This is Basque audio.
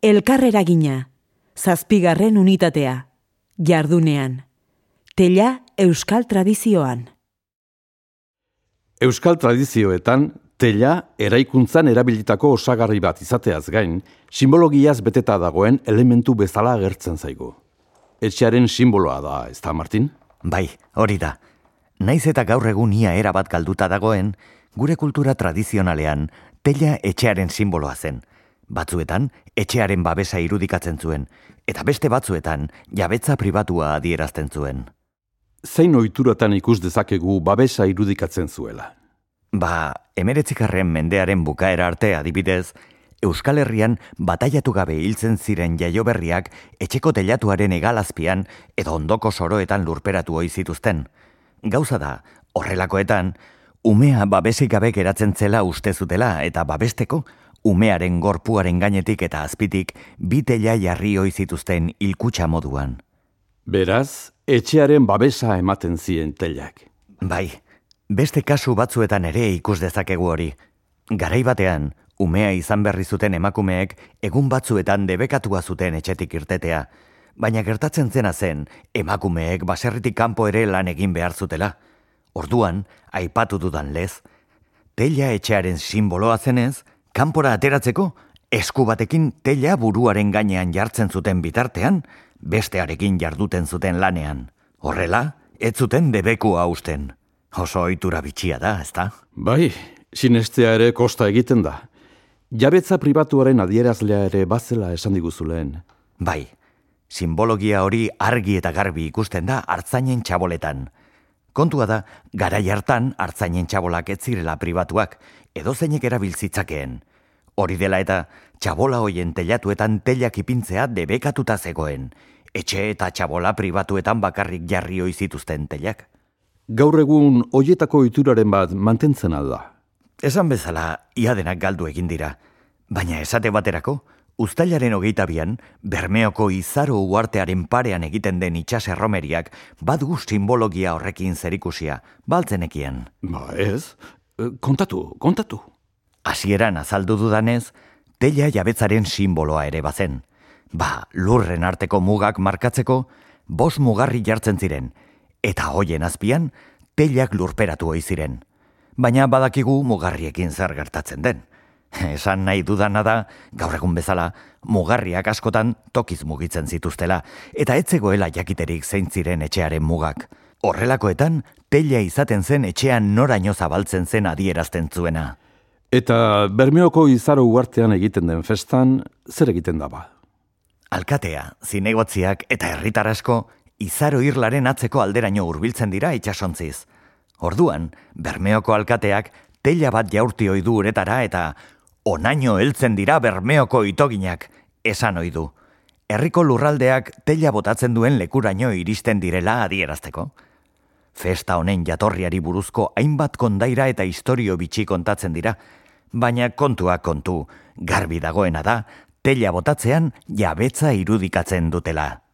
Elkarreragina, zazpigarren unitatea, jardunean, tela euskal tradizioan. Euskal tradizioetan, tela eraikuntzan erabilitako osagarri bat izateaz gain, simbologiaz beteta dagoen elementu bezala agertzen zaigu. Etxearen simboloa da, ez da, Martin? Bai, hori da. Naiz eta gaur egun ia era bat galduta dagoen, gure kultura tradizionalean, tela etxearen simboloa zen. Batzuetan, etxearen babesa irudikatzen zuen, eta beste batzuetan, jabetza pribatua adierazten zuen. Zein ohituratan ikus dezakegu babesa irudikatzen zuela? Ba, emeretzikarren mendearen bukaera arte adibidez, Euskal Herrian bataiatu gabe hiltzen ziren jaioberriak etxeko telatuaren egalazpian edo ondoko soroetan lurperatu ohi zituzten. Gauza da, horrelakoetan, umea babesik gabe geratzen zela uste zutela eta babesteko, umearen gorpuaren gainetik eta azpitik bitela jarri ohi zituzten ilkutsa moduan. Beraz, etxearen babesa ematen zien telak. Bai, beste kasu batzuetan ere ikus dezakegu hori. Garai batean, umea izan berri zuten emakumeek egun batzuetan debekatua zuten etxetik irtetea, baina gertatzen zena zen emakumeek baserritik kanpo ere lan egin behar zutela. Orduan, aipatu dudan lez, tela etxearen simboloa zenez, kanpora ateratzeko, esku batekin tela buruaren gainean jartzen zuten bitartean, bestearekin jarduten zuten lanean. Horrela, ez zuten debeku hausten. Oso ohitura bitxia da, ezta? Bai, sinestea ere kosta egiten da. Jabetza pribatuaren adierazlea ere bazela esan diguzu lehen. Bai, simbologia hori argi eta garbi ikusten da hartzainen txaboletan. Kontua da, garai hartan hartzainen txabolak ez zirela pribatuak, edo zeinek erabiltzitzakeen. Hori dela eta txabola hoien telatuetan telak ipintzea debekatuta zegoen. Etxe eta txabola pribatuetan bakarrik jarri hoi zituzten telak. Gaur egun hoietako ituraren bat mantentzen alda. Esan bezala, ia denak galdu egin dira. Baina esate baterako, Uztailaren hogeita bian, Bermeoko izaro uartearen parean egiten den itxas erromeriak badu simbologia horrekin zerikusia, baltzenekien. Ba ez, e, kontatu, kontatu. Hasieran azaldu dudanez, teia jabetzaren simboloa ere bazen. Ba, lurren arteko mugak markatzeko, bos mugarri jartzen ziren, eta hoien azpian, teiak lurperatu hoi ziren. Baina badakigu mugarriekin zer gertatzen den. Esan nahi dudana da, gaur egun bezala, mugarriak askotan tokiz mugitzen zituztela, eta etzegoela jakiterik zein ziren etxearen mugak. Horrelakoetan, telia izaten zen etxean noraino zabaltzen zen adierazten zuena. Eta Bermeoko izaro uartean egiten den festan, zer egiten daba? Alkatea, zinegotziak eta herritar asko, izaro irlaren atzeko alderaino hurbiltzen dira itxasontziz. Orduan, Bermeoko alkateak tela bat jaurti oidu uretara eta onaino heltzen dira bermeoko itoginak, esan ohi du. Herriko lurraldeak tela botatzen duen lekuraino iristen direla adierazteko. Festa honen jatorriari buruzko hainbat kondaira eta historio bitxi kontatzen dira, baina kontua kontu, garbi dagoena da, tela botatzean jabetza irudikatzen dutela.